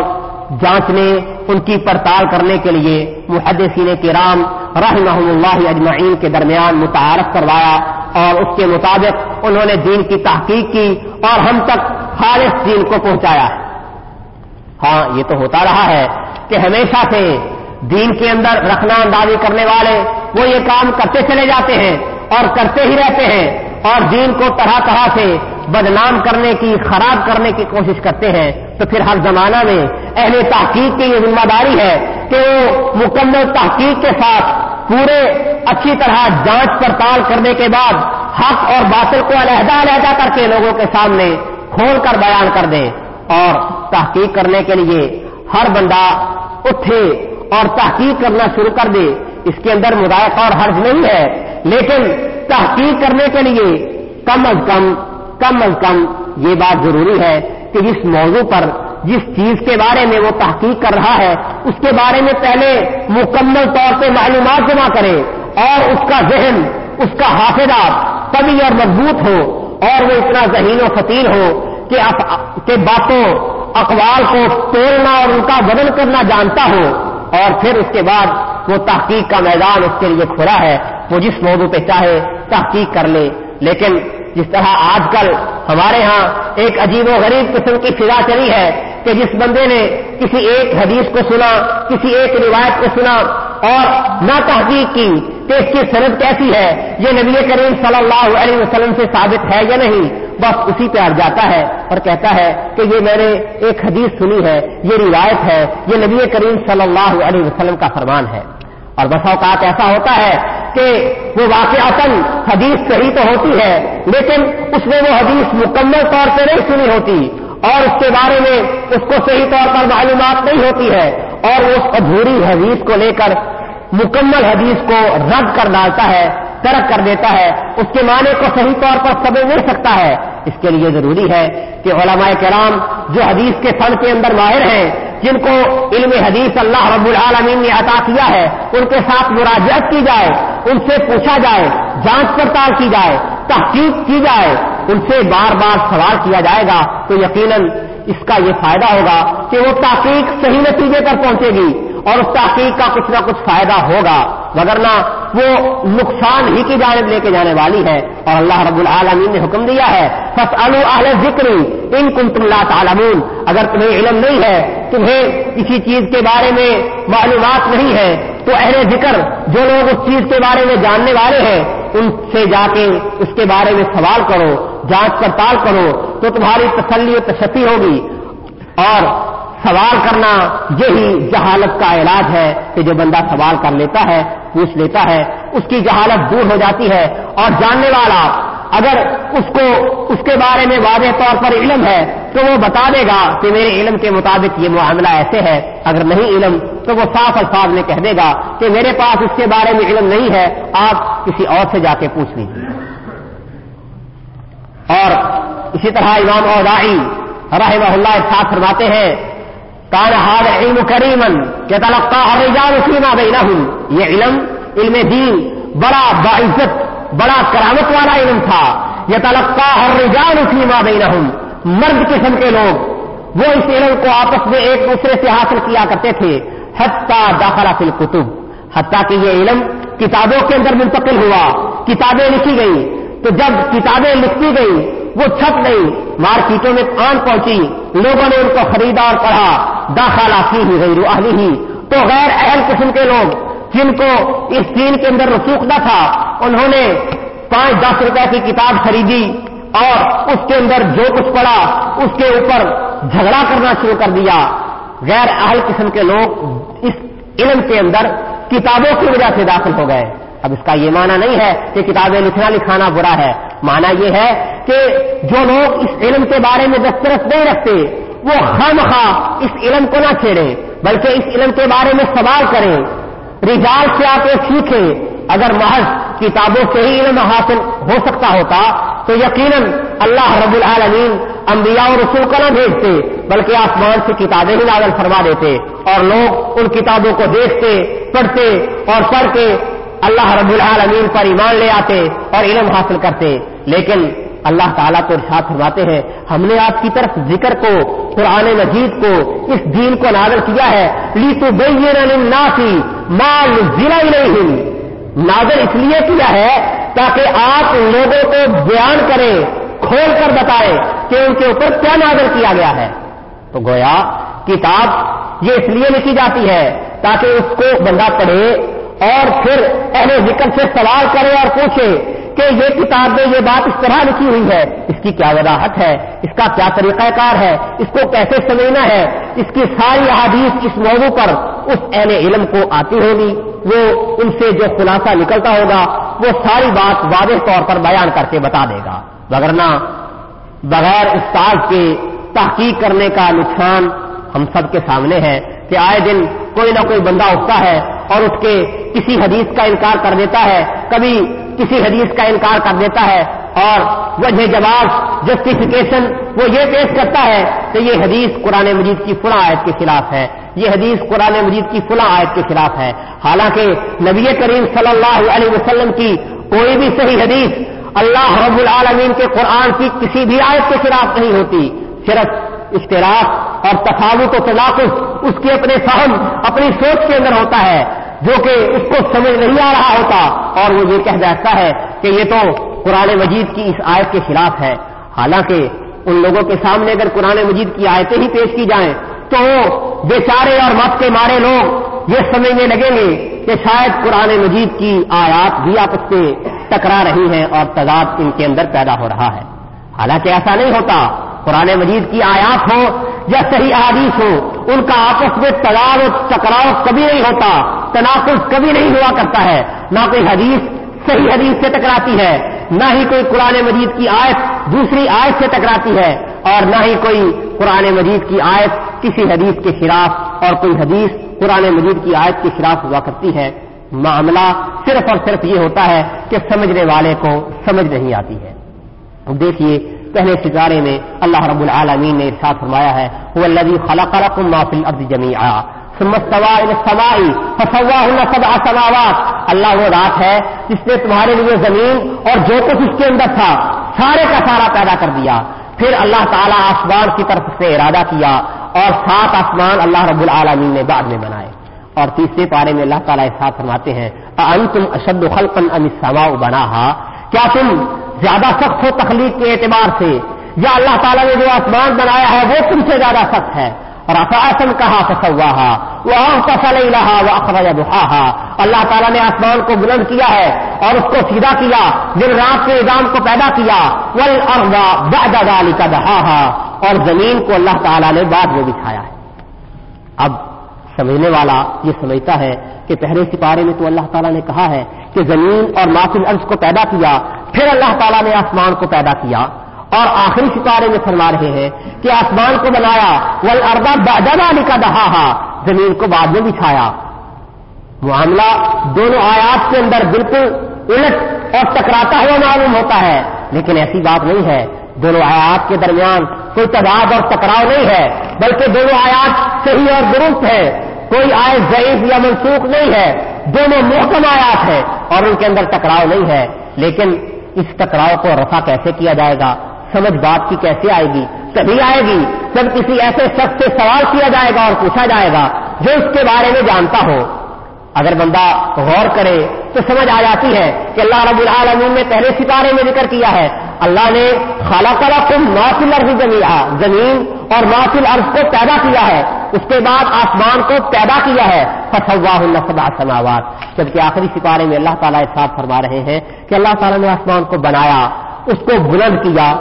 جانچنے، ان کی پڑتال کرنے کے لیے محدثین کرام رحمہ اللہ اجمعین کے درمیان متعارف کروایا اور اس کے مطابق انہوں نے دین کی تحقیق کی اور ہم تک خالص دین کو پہنچایا۔ ہاں یہ تو ہوتا رہا ہے کہ ہمیشہ سے دین کے اندر رکھنا اندازی کرنے والے، وہ یہ کام کرتے چلے جاتے ہیں اور کرتے ہی رہتے ہیں اور دین کو طرح طرح سے بدنام کرنے کی، خراب کرنے کی کوشش کرتے ہیں۔ تو پھر ہر زمانہ میں اہل تحقیق کی یہ ذمہ داری ہے کہ وہ مکمل تحقیق کے ساتھ پورے اچھی طرح جانچ پڑتال کرنے کے بعد حق اور باطل کو علیحدہ علیحدہ کر کے لوگوں کے سامنے کھول کر بیان کر دیں اور تحقیق کرنے کے لیے ہر بندہ اٹھے اور تحقیق کرنا شروع کر دے۔ اس کے اندر مذائقہ اور حرج نہیں ہے، لیکن تحقیق کرنے کے لیے کم از کم کم از کم یہ بات ضروری ہے کہ جس موضوع پر، جس چیز کے بارے میں وہ تحقیق کر رہا ہے، اس کے بارے میں پہلے مکمل طور پہ معلومات جمع کرے اور اس کا ذہن، اس کا حافظہ طبی اور مضبوط ہو اور وہ اتنا ذہین و فتیل ہو کہ باتوں، اقوال کو توڑنا اور ان کا بدل کرنا جانتا ہو۔ اور پھر اس کے بعد وہ تحقیق کا میدان اس کے لیے کھلا ہے۔ وہ جس موضوع پہ چاہے تحقیق کر لے۔ لیکن جس طرح آج کل ہمارے ہاں ایک عجیب و غریب قسم کی فضا چلی ہے کہ جس بندے نے کسی ایک حدیث کو سنا، کسی ایک روایت کو سنا اور نہ تحقیق کی کہ اس کی صنعت کیسی ہے؟ یہ نبی کریم صلی اللہ علیہ وسلم سے ثابت ہے یا نہیں؟ بس اسی پہ آ جاتا ہے اور کہتا ہے کہ یہ میں نے ایک حدیث سنی ہے، یہ روایت ہے، یہ نبی کریم صلی اللہ علیہ وسلم کا فرمان ہے۔ اور بس اوقات ایسا ہوتا ہے کہ وہ واقع حدیث صحیح تو ہوتی ہے، لیکن اس میں وہ حدیث مکمل طور پہ نہیں سنی ہوتی اور اس کے بارے میں اس کو صحیح طور پر معلومات نہیں ہوتی ہے اور وہ اس ادھوری حدیث کو لے کر مکمل حدیث کو رد کر ڈالتا ہے، ترک کر دیتا ہے۔ اس کے معنی کو صحیح طور پر سمجھ نہیں سکتا ہے۔ اس کے لیے ضروری ہے کہ علماء کرام جو حدیث کے فن کے اندر ماہر ہیں، جن کو علم حدیث اللہ رب العالمین نے عطا کیا ہے، ان کے ساتھ مراجعت کی جائے، ان سے پوچھا جائے، جانچ پڑتال کی جائے، تحقیق کی جائے، ان سے بار بار سوال کیا جائے گا۔ تو یقیناً اس کا یہ فائدہ ہوگا کہ وہ تحقیق صحیح نتیجے پر پہنچے گی۔ اور اس تحقیق کا کچھ نہ کچھ فائدہ ہوگا وگرنہ وہ نقصان ہی کی جانب لے کے جانے والی ہے۔ اور اللہ رب العالمین نے حکم دیا ہے بس اہل ذکر ان کن تم لا تعلمون۔ اگر تمہیں علم نہیں ہے، تمہیں کسی چیز کے بارے میں معلومات نہیں ہے، تو اہل ذکر، جو لوگ اس چیز کے بارے میں جاننے والے ہیں، ان سے جا کے اس کے بارے میں سوال کرو، جانچ پڑتال کرو، تو تمہاری تسلی و تشفی ہوگی۔ اور سوال کرنا یہی جہالت کا علاج ہے کہ جو بندہ سوال کر لیتا ہے، پوچھ لیتا ہے، اس کی جہالت دور ہو جاتی ہے۔ اور جاننے والا اگر اس کو، اس کے بارے میں واضح طور پر علم ہے، تو وہ بتا دے گا کہ میرے علم کے مطابق یہ معاملہ ایسے ہے۔ اگر نہیں علم، تو وہ صاف الفاظ میں کہہ دے گا کہ میرے پاس اس کے بارے میں علم نہیں ہے، آپ کسی اور سے جا کے پوچھ لیجیے اور اسی طرح امام اور رحمہ اللہ ساتھ فرماتے ہیں کان حال علم کریمن کہ تلقا الرجال فيما بينهم. یہ علم علم دین بڑا باعزت بڑا کرامت والا علم تھا. یہ تلقا الرجال فيما بينهم. مرد قسم کے لوگ. وہ اس علم کو آپس میں ایک دوسرے سے حاصل کیا کرتے تھے. حتیٰ داخلہ فی الکتب حتیٰ کہ یہ علم کتابوں کے اندر منتقل ہوا. کتابیں لکھی گئی تو جب کتابیں لکھتی گئی وہ چھپ نہیں، مارکیٹوں میں آن پہنچی، لوگوں نے ان کو خریدا اور پڑھا داخلہ کی ہی گئی روحلی ہی۔ تو غیر اہل قسم کے لوگ، جن کو اس دین کے اندر رسوخ نہ تھا، انہوں نے پانچ دس روپے کی کتاب خریدی اور اس کے اندر جو کچھ پڑا، اس کے اوپر جھگڑا کرنا شروع کر دیا۔ غیر اہل قسم کے لوگ اس علم کے اندر کتابوں کی وجہ سے داخل ہو گئے۔ اب اس کا یہ معنی نہیں ہے کہ کتابیں لکھنا لکھانا برا ہے۔ معنی یہ ہے کہ جو لوگ اس علم کے بارے میں دسترس نہیں رکھتے، وہ خام خواہ اس علم کو نہ چھیڑے بلکہ اس علم کے بارے میں سوال کریں، رجال سے آ کے سیکھیں۔ اگر محض کتابوں سے ہی علم حاصل ہو سکتا ہوتا، تو یقیناً اللہ رب العالمین انبیاء اور رسول کو نہ بھیجتے، بلکہ آسمان سے کتابیں ہی نازل فرما دیتے۔ اور لوگ ان کتابوں کو دیکھتے، پڑھتے اور پڑھ کے اللہ رب العالمین پر ایمان لے آتے اور علم حاصل کرتے۔ لیکن اللہ تعالیٰ کو ارشاد فرماتے ہیں، ہم نے آپ کی طرف ذکر کو، قرآن مجید کو، اس دین کو نازل کیا ہے۔ لی تو ناسی مال ضلع نہیں نازل اس لیے کیا ہے تاکہ آپ لوگوں کو بیان کریں، کھول کر بتائیں کہ ان کے اوپر کیا نازل کیا گیا ہے۔ تو گویا، کتاب یہ اس لیے لکھی جاتی ہے تاکہ اس کو بندہ پڑھے اور پھر اہل ذکر سے سوال کرے اور پوچھے کہ یہ کتاب میں یہ بات اس طرح لکھی ہوئی ہے، اس کی کیا وضاحت ہے؟ اس کا کیا طریقہ کار ہے؟ اس کو کیسے سمجھنا ہے؟ اس کی ساری احادیث اس موضوع پر اس اہل علم کو آتی ہوگی، وہ ان سے جو خلاصہ نکلتا ہوگا، وہ ساری بات واضح طور پر بیان کر کے بتا دے گا۔ وغیرہ، بغیر استاد کے تحقیق کرنے کا نقصان ہم سب کے سامنے ہے کہ آئے دن کوئی نہ کوئی بندہ اٹھتا ہے اور اٹھ کے کسی حدیث کا انکار کر دیتا ہے، کبھی کسی حدیث کا انکار کر دیتا ہے۔ اور وجہ جواب، جسٹیفیکیشن، وہ یہ پیش کرتا ہے کہ یہ حدیث قرآن مجید کی فلاں آیت کے خلاف ہے۔ یہ حدیث قرآن مجید کی فلاں آیت کے خلاف ہے۔ حالانکہ نبی کریم صلی اللہ علیہ وسلم کی کوئی بھی صحیح حدیث اللہ رب العالمین کے قرآن کی کسی بھی آیت کے خلاف نہیں ہوتی۔ صرف اشتراک اور تفاوت و تناقض، اس کے اپنے فہم، اپنی سوچ کے اندر ہوتا ہے۔ جو کہ اس کو سمجھ نہیں آ رہا ہوتا اور وہ یہ کہہ جاتا ہے کہ یہ تو قرآن مجید کی اس آیت کے خلاف ہے۔ حالانکہ ان لوگوں کے سامنے اگر قرآن مجید کی آیتیں ہی پیش کی جائیں تو وہ بیچارے اور مت کے مارے لوگ یہ سمجھنے لگیں گے کہ شاید قرآن مجید کی آیات بھی آپس سے ٹکرا رہی ہیں اور تضاد ان کے اندر پیدا ہو رہا ہے۔ حالانکہ ایسا نہیں ہوتا، قرآن مجید کی آیات ہو یا صحیح حادیث ہو ان کا آپس میں تضاد و ٹکراؤ کبھی نہیں ہوتا، تناقض کبھی نہیں ہوا کرتا ہے۔ نہ کوئی حدیث صحیح حدیث سے ٹکراتی ہے، نہ ہی کوئی قرآن مجید کی آیت دوسری آیت سے ٹکراتی ہے، اور نہ ہی کوئی قرآن مجید کی آیت کسی حدیث کے خلاف اور کوئی حدیث قرآن مجید کی آیت کے خلاف ہوا کرتی ہے۔ معاملہ صرف اور صرف یہ ہوتا ہے کہ سمجھنے والے کو سمجھ نہیں آتی ہے۔ دیکھیے پہلے ستارے میں اللہ رب العالمین نے ارشاد فرمایا ہے وہ اللہ خلق لكم ما في الارض جميعا ثم استوى الى السماء، فسواهن سبع سماوات۔ اللہ وہ رات ہے جس نے تمہارے لیے زمین اور جو کچھ اس کے اندر تھا، سارے کا سارا پیدا کر دیا۔ پھر اللہ تعالیٰ آسمان کی طرف سے ارادہ کیا اور سات آسمان اللہ رب العالمین نے بعد میں بنائے۔ اور تیسرے پارے میں اللہ تعالیٰ احساس فرماتے ہیں انتم اشد خلقا ام السماء بناها؟ کیا تم زیادہ سخت ہو تخلیق کے اعتبار سے، یا اللہ تعالیٰ نے جو آسمان بنایا ہے وہ تم سے زیادہ سخت ہے۔ اور افاسن کہا فسواہا وہ فصل رہا وہ اخراج اللہ تعالیٰ نے آسمان کو بلند کیا ہے اور اس کو سیدھا کیا، دن رات کے نظام کو پیدا کیا۔ ول اردا بعد کا دہا اور زمین کو اللہ تعالیٰ نے بعد میں بچھایا ہے۔ اب سمجھنے والا یہ سمجھتا ہے کہ پہلے سپارے میں تو اللہ تعالیٰ نے کہا ہے کہ زمین اور معافل عرض کو پیدا کیا، پھر اللہ تعالیٰ نے آسمان کو پیدا کیا۔ اور آخری سپارے میں فرما رہے ہیں کہ آسمان کو بنایا ول اردا علی کا دہا زمین کو بعد میں بچھایا۔ معاملہ دونوں آیات کے اندر بالکل الٹ اور ٹکراتا ہوا معلوم ہوتا ہے، لیکن ایسی بات نہیں ہے۔ دونوں آیات کے درمیان کوئی تضاد اور ٹکراؤ نہیں ہے، بلکہ دونوں آیات صحیح اور درست ہے کوئی آیت ضعیف یا منسوخ نہیں ہے، دونوں محکم آیات ہے اور ان کے اندر ٹکراؤ نہیں ہے۔ لیکن اس ٹکراؤ کو رفع کیسے کیا جائے گا؟ سمجھ بات کی کیسے آئے گی؟ تبھی آئے گی جب کسی ایسے شخص سے سوال کیا جائے گا اور پوچھا جائے گا جو اس کے بارے میں جانتا ہو۔ اگر بندہ غور کرے تو سمجھ آ جاتی ہے کہ اللہ رب العالمین نے پہلے ستارے میں ذکر کیا ہے۔ اللہ نے خالہ کلا کو معافل عرض زمین اور معافل عرض کو پیدا کیا ہے۔ اس کے بعد آسمان کو پیدا کیا ہے۔ فصواہ سبع سماوات جبکہ آخری سپارے میں اللہ تعالیٰ احساس فرما رہے ہیں کہ اللہ تعالیٰ نے آسمان کو بنایا، اس کو بلند کیا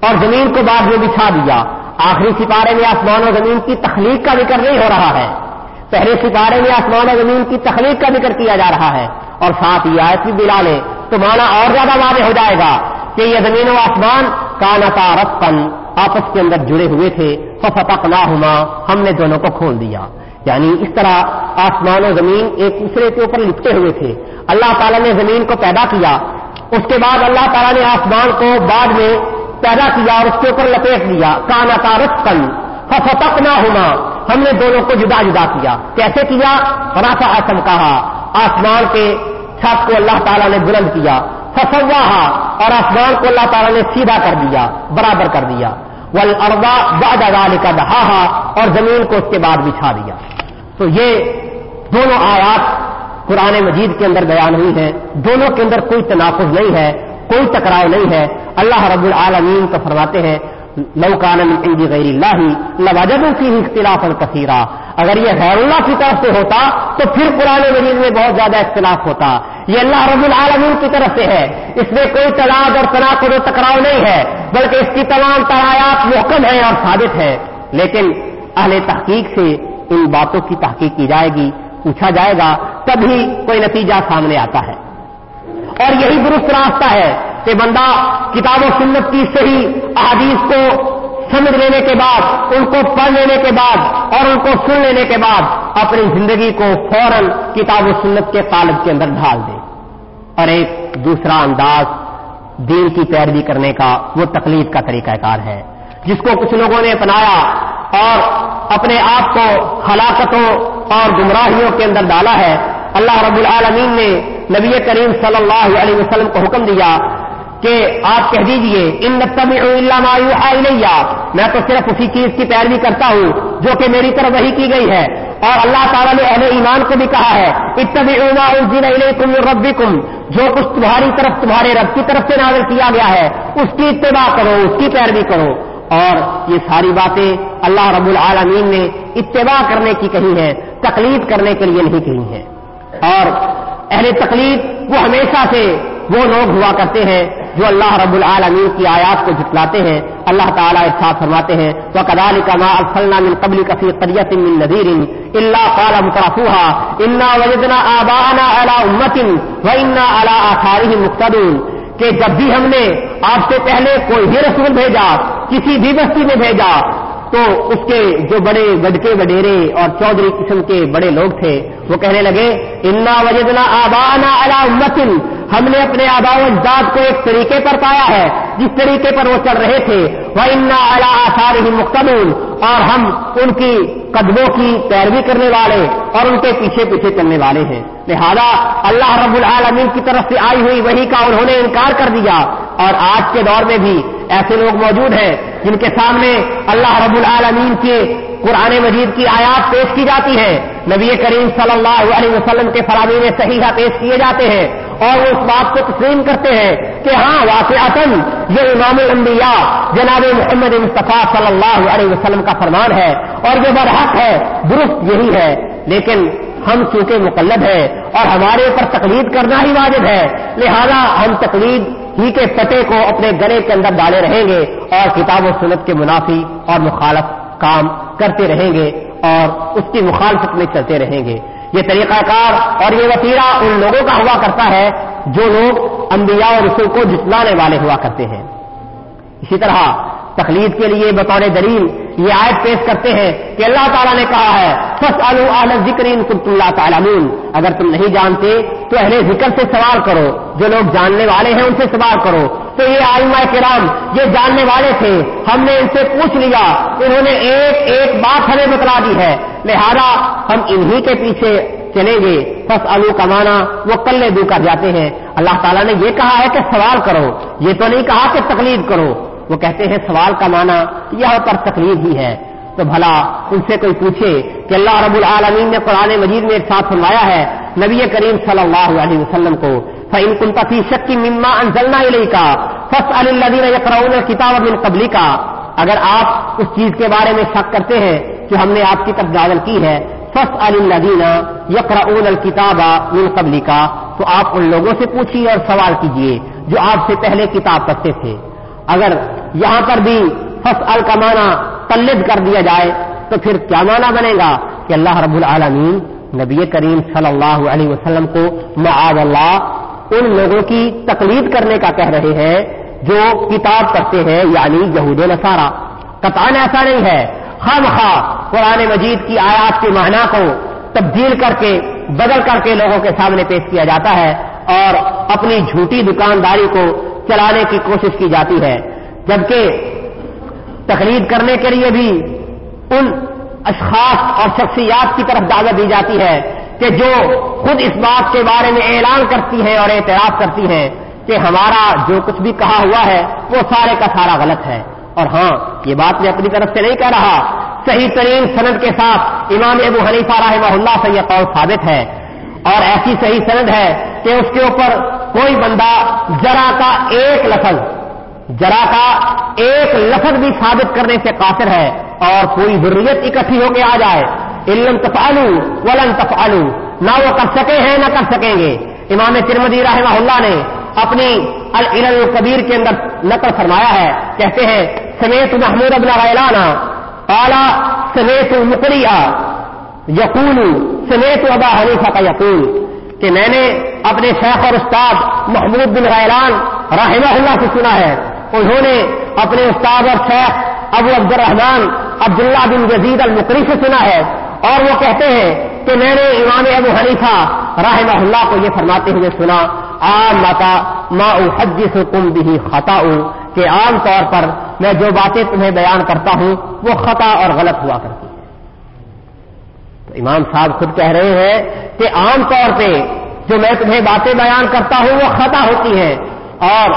اور زمین کو بعد میں بچھا دیا۔ آخری سپارے میں آسمان و زمین کی تخلیق کا ذکر نہیں ہو رہا ہے۔ پہلے سپارے میں آسمان و زمین کی تخلیق کا ذکر کیا جا رہا ہے اور ساتھ ہی آیت بھی دلا لے تو مانا اور زیادہ واضح ہو جائے گا کہ یہ زمین و آسمان کا نتا رسپن آپس کے اندر جڑے ہوئے تھے ففتق نہ ہم نے دونوں کو کھول دیا۔ یعنی اس طرح آسمان و زمین ایک دوسرے کے اوپر لپٹے ہوئے تھے۔ اللہ تعالیٰ نے زمین کو پیدا کیا، اس کے بعد اللہ تعالیٰ نے آسمان کو بعد میں پیدا کیا اور اس کے اوپر لپیٹ دیا۔ کانا تارس پن ففتق نہ ہم نے دونوں کو جدا جدا کیا۔ کیسے کیا؟ رافا آسم کہا۔ آسمان کے چھت کو اللہ تعالیٰ نے بلند کیا۔ فسوا اور آسمان کو اللہ تعالیٰ نے سیدھا کر دیا، برابر کر دیا۔ ول باد کا دہا اور زمین کو اس کے بعد بچھا دیا۔ تو یہ دونوں آیات قرآن مجید کے اندر بیان ہوئی ہیں۔ دونوں کے اندر کوئی تناقض نہیں ہے، کوئی ٹکراؤ نہیں ہے۔ اللہ رب العالمین کو فرماتے ہیں لوکان غیر اللہ لواجب کی اختلاف الکثیرہ اگر یہ غیر اللہ کی طرف سے ہوتا، تو پھر قرآن مجید میں بہت زیادہ اختلاف ہوتا۔ یہ اللہ رب العالمین کی طرف سے ہے۔ اس میں کوئی تلاش اور تناقض و ٹکراؤ نہیں ہے، بلکہ اس کی تمام ترایات محکم ہیں اور ثابت ہے لیکن اہل تحقیق سے ان باتوں کی تحقیق کی جائے گی، پوچھا جائے گا، تبھی کوئی نتیجہ سامنے آتا ہے۔ اور یہی درست راستہ ہے۔ کہ بندہ کتاب و سنت کی صحیح احادیث کو سمجھ لینے کے بعد، ان کو پڑھ لینے کے بعد اور ان کو سن لینے کے بعد اپنی زندگی کو فوراً کتاب و سنت کے طالب کے اندر ڈھال دے۔ اور ایک دوسرا انداز دین کی پیروی کرنے کا وہ تکلیف کا طریقہ کار ہے، جس کو کچھ لوگوں نے اپنایا اور اپنے آپ کو ہلاکتوں اور گمراہیوں کے اندر ڈالا ہے۔ اللہ رب العالمین نے نبی کریم صلی اللہ علیہ وسلم کو حکم دیا کہ آپ کہہ دیجیے ان لیا میں تو صرف اسی چیز کی پیروی کرتا ہوں جو کہ میری طرف وہی کی گئی ہے۔ اور اللہ تعالیٰ نے اہل ایمان کو بھی کہا ہے اتبی ربی جو کچھ تمہاری طرف، تمہارے رب کی طرف سے نازل کیا گیا ہے، اس کی اتباع کرو، اس کی پیروی کرو۔ اور یہ ساری باتیں اللہ رب العالمین نے اتباع کرنے کی کہی ہے تقلید کرنے کے لیے نہیں کہی ہے اور اہل تقلید وہ ہمیشہ سے وہ لوگ ہوا کرتے ہیں جو اللہ رب العالمین کی آیات کو جتلاتے ہیں، اللہ تعالیٰ ارشاد فرماتے ہیں وہ کدال کا ما الفلنا من قبل کفی قریت من نذیر اللہ قال مترفوہا انا وجدنا آبانا علی امتن و انا علی آثارہ مقتدون۔ کہ جب بھی ہم نے آپ سے پہلے کوئی بھی رسول بھیجا، کسی بھی بستی میں بھیجا، تو اس کے جو بڑے گڈکے وڈیرے اور چودھری قسم کے بڑے لوگ تھے، وہ کہنے لگے انا وجدنا آبانا علی امتن ہم نے اپنے آبا و اجداد کو ایک طریقے پر پایا ہے، جس طریقے پر وہ چل رہے تھے۔ وہ انا اعلیٰ آثار ہی مقتبل اور ہم ان کی قدموں کی پیروی کرنے والے اور ان کے پیچھے پیچھے چلنے والے ہیں۔ لہذا اللہ رب العالمین کی طرف سے آئی ہوئی وہی کا انہوں نے انکار کر دیا۔ اور آج کے دور میں بھی ایسے لوگ موجود ہیں جن کے سامنے اللہ رب العالمین کے قرآن مجید کی آیات پیش کی جاتی ہے نبی کریم صلی اللہ علیہ وسلم کے فراہمی میں صحیحہ پیش کیے جاتے ہیں اور وہ اس بات کو تسلیم کرتے ہیں کہ ہاں واقع یہ امام الانبیاء جناب محمد مصطفیٰ صلی اللہ علیہ وسلم کا فرمان ہے اور یہ برحق ہے، درست یہی ہے، لیکن ہم چونکہ مقلد ہیں اور ہمارے اوپر تقلید کرنا ہی واجب ہے، لہذا ہم تقلید ہی کے پتے کو اپنے گلے کے اندر ڈالے رہیں گے اور کتاب و سنت کے منافی اور مخالف کام کرتے رہیں گے۔ اور اس کی مخالفت میں چلتے رہیں گے۔ یہ طریقہ کار اور یہ وسیلہ ان لوگوں کا ہوا کرتا ہے جو لوگ انبیاء اور رسول کو جتلانے والے ہوا کرتے ہیں۔ اسی طرح تقلید کے لیے بطور دلیل یہ آیت پیش کرتے ہیں کہ اللہ تعالیٰ نے کہا ہے فس عل ذکر اللہ تعالمین اگر تم نہیں جانتے تو اہل ذکر سے سوال کرو، جو لوگ جاننے والے ہیں ان سے سوال کرو۔ تو یہ آئمہ کرام یہ جاننے والے تھے، ہم نے ان سے پوچھ لیا، انہوں نے ایک ایک بات ہمیں بتلا دی ہے۔ لہذا ہم انہی کے پیچھے چلیں گے۔ بس الو کمانا، وہ کلے دو کر جاتے ہیں۔ اللہ تعالیٰ نے یہ کہا ہے کہ سوال کرو، یہ تو نہیں کہا کہ تکلیف کرو۔ وہ کہتے ہیں سوال کا معنی یہاں پر تکلیف ہی ہے۔ تو بھلا ان سے کوئی پوچھے کہ اللہ رب العالمین نے قرآن مجید میں ایک ساتھ سنوایا ہے، نبی کریم صلی اللہ علیہ وسلم کو فعین کن تفی شکی مما انزلنا علیہ کا فص الدین یقرؤون کتاب من قبلی کا اگر آپ اس چیز کے بارے میں شک کرتے ہیں جو ہم نے آپ کی طرف نازل کی ہے فس الدینہ یقرا الکتابہ من قبلی کا تو آپ ان لوگوں سے پوچھیے اور سوال کیجیے جو آپ سے پہلے کتاب پڑھتے تھے۔ اگر یہاں پر بھی فس ال کا کر دیا جائے تو پھر کیا معنی بنے گا کہ اللہ رب العالمین نبی کریم صلی اللہ علیہ وسلم کو معاذ اللہ ان لوگوں کی تقلید کرنے کا کہہ رہے ہیں جو کتاب پڑھتے ہیں یعنی یہود نصارہ۔ قطان ایسا نہیں ہے۔ خام خواہ قرآن مجید کی آیات کے معنی کو تبدیل کر کے، بدل کر کے لوگوں کے سامنے پیش کیا جاتا ہے اور اپنی جھوٹی دکانداری کو چلانے کی کوشش کی جاتی ہے۔ جبکہ تقلید کرنے کے لیے بھی ان اشخاص اور شخصیات کی طرف دعوت دی جاتی ہے کہ جو خود اس بات کے بارے میں اعلان کرتی ہیں اور اعتراف کرتی ہیں کہ ہمارا جو کچھ بھی کہا ہوا ہے، وہ سارے کا سارا غلط ہے۔ اور ہاں یہ بات میں اپنی طرف سے نہیں کہہ رہا۔ صحیح ترین سند کے ساتھ امام ابو حنیفہ رحمہ اللہ سے یہ قول ثابت ہے۔ اور ایسی صحیح سند ہے کہ اس کے اوپر کوئی بندہ جرا کا ایک لفظ جرا کا ایک لفظ بھی ثابت کرنے سے قاصر ہے اور پوری ضروریت اکٹھی ہو کے آ جائے۔ علم تفعلو ولن تفعلو نہ وہ کر سکے ہیں، نہ کر سکیں گے۔ امام ترمدی رحمہ اللہ نے اپنی الکبیر کے اندر نقل فرمایا ہے۔ کہتے ہیں، سمیت محمود ابن غیلانا پالا سمیت مکڑیا یقول سمیت ابا حنیفہ کا یقول۔ کہ میں نے اپنے شیخ اور استاد محمود بن غیلان رحمہ اللہ سے سنا ہے۔ انہوں نے اپنے استاد اور شیخ ابو عبد الرحمان عبداللہ بن جزید المکری سے سنا ہے اور وہ کہتے ہیں کہ میں نے امام ابو حنیفہ رحمہ اللہ کو یہ فرماتے ہوئے سنا عام ماتا ما حجس کم بھی خطا کہ عام طور پر میں جو باتیں تمہیں بیان کرتا ہوں، وہ خطا اور غلط ہوا کرتی تو امام صاحب خود کہہ رہے ہیں کہ عام طور پہ جو میں تمہیں باتیں بیان کرتا ہوں، وہ خطا ہوتی ہیں اور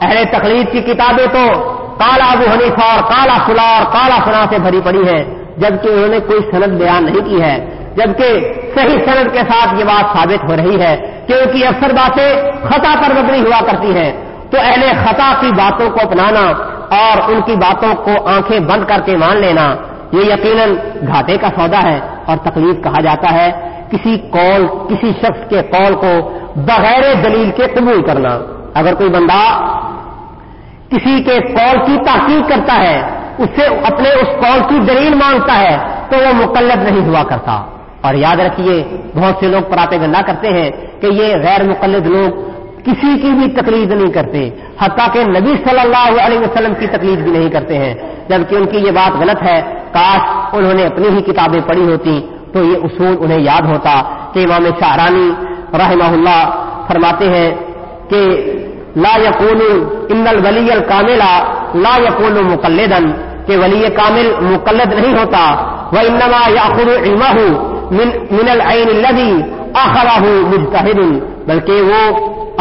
اہل تقلید کی کتابیں تو کالا ابو حنیفہ اور کالا فلا اور کالا فلا سے بھری پڑی ہے جبکہ انہوں نے کوئی سند بیان نہیں کی ہے۔ جبکہ صحیح سند کے ساتھ یہ بات ثابت ہو رہی ہے کیونکہ اکثر باتیں خطا پر مبنی ہوا کرتی ہیں۔ تو اہل خطا کی باتوں کو اپنانا اور ان کی باتوں کو آنکھیں بند کر کے مان لینا، یہ یقیناً گھاٹے کا سودا ہے اور تکلیف کہا جاتا ہے۔ کسی کال کسی شخص کے کال کو بغیر دلیل کے قبول کرنا۔ اگر کوئی بندہ کسی کے کال کی تحقیق کرتا ہے، اس سے اپنے اس کال کی دلیل مانگتا ہے، تو وہ مقلد نہیں ہوا کرتا۔ اور یاد رکھیے، بہت سے لوگ پراتے گندا کرتے ہیں کہ یہ غیر مقلد لوگ کسی کی بھی تکلیف نہیں کرتے۔ حتیٰ کہ نبی صلی اللہ علیہ وسلم کی تکلیف بھی نہیں کرتے ہیں۔ جبکہ ان کی یہ بات غلط ہے، کاش انہوں نے اپنی ہی کتابیں پڑھی ہوتی، تو یہ اصول انہیں یاد ہوتا کہ امام شاہرانی رحمہ اللہ فرماتے ہیں کہ لا یقون ان الولی الکاملا لا یقون مقلدن کہ ولی کامل مقلد نہیں ہوتا وہ انما یاخر علمہ من العین الذي اخره مجتہد، بلکہ وہ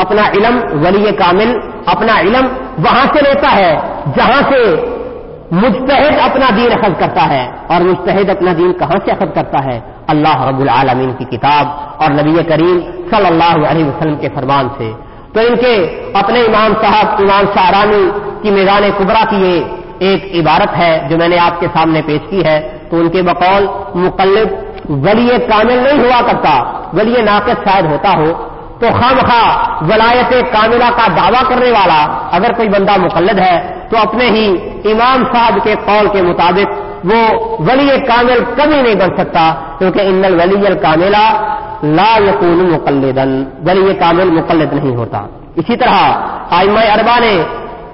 اپنا علم، ولی کامل اپنا علم وہاں سے لیتا ہے، جہاں سے مجتہد اپنا دین اخذ کرتا ہے، اور مجتہد اپنا دین کہاں سے اخذ کرتا ہے؟ اللہ رب العالمین کی کتاب اور نبی کریم صلی اللہ علیہ وسلم کے فرمان سے۔ تو ان کے اپنے امام صاحب، امام شاہرانی کی میدان کبرا کی یہ ایک عبارت ہے جو میں نے آپ کے سامنے پیش کی ہے، تو ان کے بقول مقلب ولی کامل نہیں ہوا کرتا، ولی ناقص شاید ہوتا ہو۔ تو خام خواہ ولایت کاملہ کا دعویٰ کرنے والا اگر کوئی بندہ مقلد ہے، تو اپنے ہی امام صاحب کے قول کے مطابق وہ ولی کامل کبھی نہیں بن سکتا، کیونکہ ان الولی الکاملہ لا یقون مقلدن ولی کامل مقلد نہیں ہوتا۔ اسی طرح آئمہ اربا نے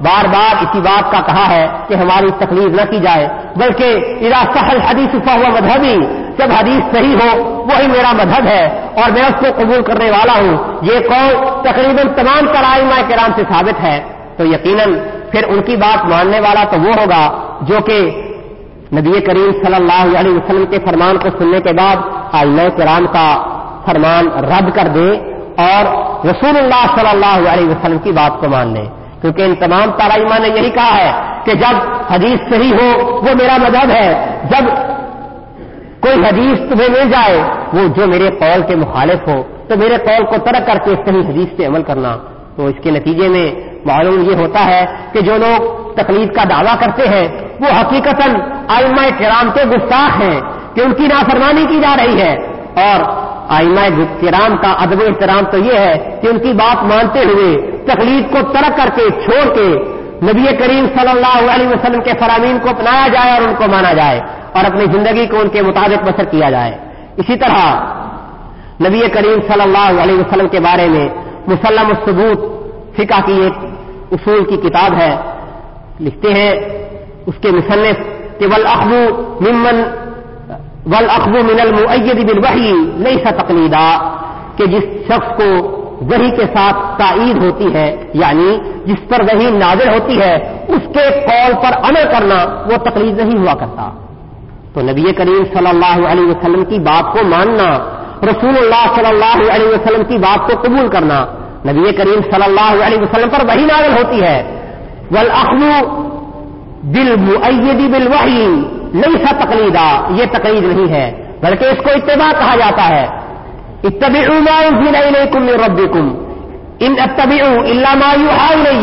بار بار اسی بات کا کہا ہے کہ ہماری تکلیف نہ کی جائے، بلکہ اذا سہل حدیث ہوا مذہبی، جب حدیث صحیح ہو، وہی میرا مذہب ہے اور میں اس کو قبول کرنے والا ہوں۔ یہ قول تقریباً تمام کرائمہ کرام سے ثابت ہے۔ تو یقیناً پھر ان کی بات ماننے والا تو وہ ہوگا جو کہ نبی کریم صلی اللہ علیہ وسلم کے فرمان کو سننے کے بعد آئمہ کرام کا فرمان رد کر دے اور رسول اللہ صلی اللہ علیہ وسلم کی بات کو مان لے۔ کیونکہ ان تمام تارائمہ نے یہی کہا ہے کہ جب حدیث صحیح ہو، وہ میرا مذہب ہے۔ جب کوئی حدیث تمہیں مل جائے، وہ جو میرے قول کے مخالف ہو، تو میرے قول کو ترک کر کے صحیح حدیث پہ عمل کرنا۔ تو اس کے نتیجے میں معلوم یہ ہوتا ہے کہ جو لوگ تقلید کا دعویٰ کرتے ہیں، وہ حقیقت آئمہ کرام کے گستاخ ہیں کہ ان کی نافرمانی کی جا رہی ہے۔ اور آئمہ کرام کا ادب احترام تو یہ ہے کہ ان کی بات مانتے ہوئے تقلید کو ترک کر کے، چھوڑ کے نبی کریم صلی اللہ علیہ وسلم کے فرامین کو اپنایا جائے اور ان کو مانا جائے اور اپنی زندگی کو ان کے مطابق بسر کیا جائے۔ اسی طرح نبی کریم صلی اللہ علیہ وسلم کے بارے میں مسلم الثبوت، فقہ کی ایک اصول کی کتاب ہے۔ لکھتے ہیں اس کے مصنف کہ ول اخبو ممن ول من المعید بالوحی نہیں سا تقلیدہ کہ جس شخص کو وہی کے ساتھ تائید ہوتی ہے یعنی جس پر وہی نازل ہوتی ہے، اس کے قول پر عمل کرنا وہ تقلید نہیں ہوا کرتا۔ تو نبی کریم صلی اللہ علیہ وسلم کی بات کو ماننا رسول اللہ صلی اللہ علیہ وسلم کی بات کو قبول کرنا نبی کریم صلی اللہ علیہ وسلم پر وہی نازل ہوتی ہے۔ ول اخلو دل معیدی بل وحی نہیں سا تقلیدہ یہ تقلید نہیں ہے، بلکہ اس کو اتباع کہا جاتا ہے۔ اتبعوا ان الا ما يوحى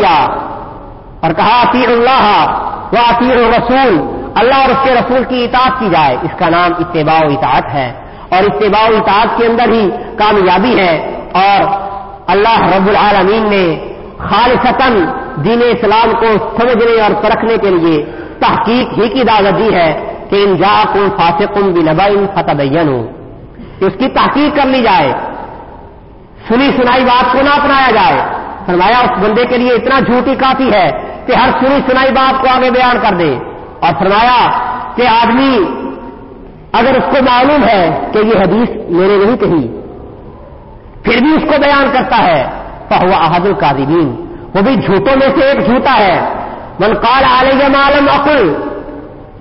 اور کہا اطیع اللہ و اطیع الرسول، اللہ اور اس کے رسول کی اطاعت کی جائے۔ اس کا نام اتباع و اطاعت ہے۔ اور اتباع و اطاعت کے اندر ہی کامیابی ہے اور اللہ رب العالمین نے خالصتاً دین اسلام کو سمجھنے اور پرکھنے کے لیے تحقیق ہی کی دعوت دی ہے کہ ان جا کم فاسقم بنبین فتح کہ اس کی تحقیق کر لی جائے، سنی سنائی بات کو نہ اپنایا جائے۔ فرمایا، اس بندے کے لیے اتنا جھوٹی کافی ہے کہ ہر سنی سنائی بات کو آگے بیان کر دے۔ اور فرمایا کہ آدمی اگر اس کو معلوم ہے کہ یہ حدیث میں نے نہیں کہی، پھر بھی اس کو بیان کرتا ہے، فہو احد القادبین وہ بھی جھوٹوں میں سے ایک جھوٹا ہے۔ من قال علیہ معلوم عقل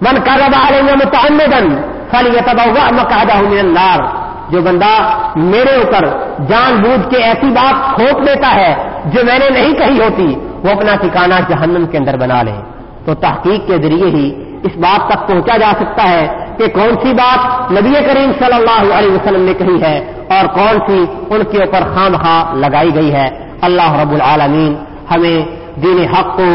من کرب علیہ متعمدن فلیتبوا مقعدہ من النار۔ جو بندہ میرے اوپر جان بوجھ کے ایسی بات تھوک دیتا ہے جو میں نے نہیں کہی ہوتی، وہ اپنا ٹھکانا جہنم کے اندر بنا لے۔ تو تحقیق کے ذریعے ہی اس بات تک پہنچا جا سکتا ہے کہ کون سی بات نبی کریم صلی اللہ علیہ وسلم نے کہی ہے اور کون سی ان کے اوپر خام خواہ لگائی گئی ہے؟ اللہ رب العالمین ہمیں دین حق کو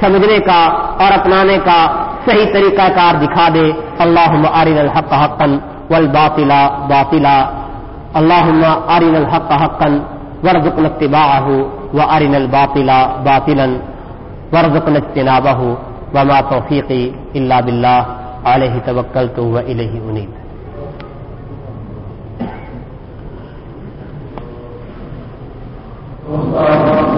سمجھنے کا اور اپنانے کا صحیح طریقہ کار دکھا دے۔ اللہ الحق حقن والباطل باطلا۔ اللهم أرنا الحق حقا وارزقنا اتباعه وأرنا الباطل باطلا۔ وارزقنا اجتنابه وما توفیقی اللہ بلّہ آلے علیہ توکل تو ہوا الے ہی Oh,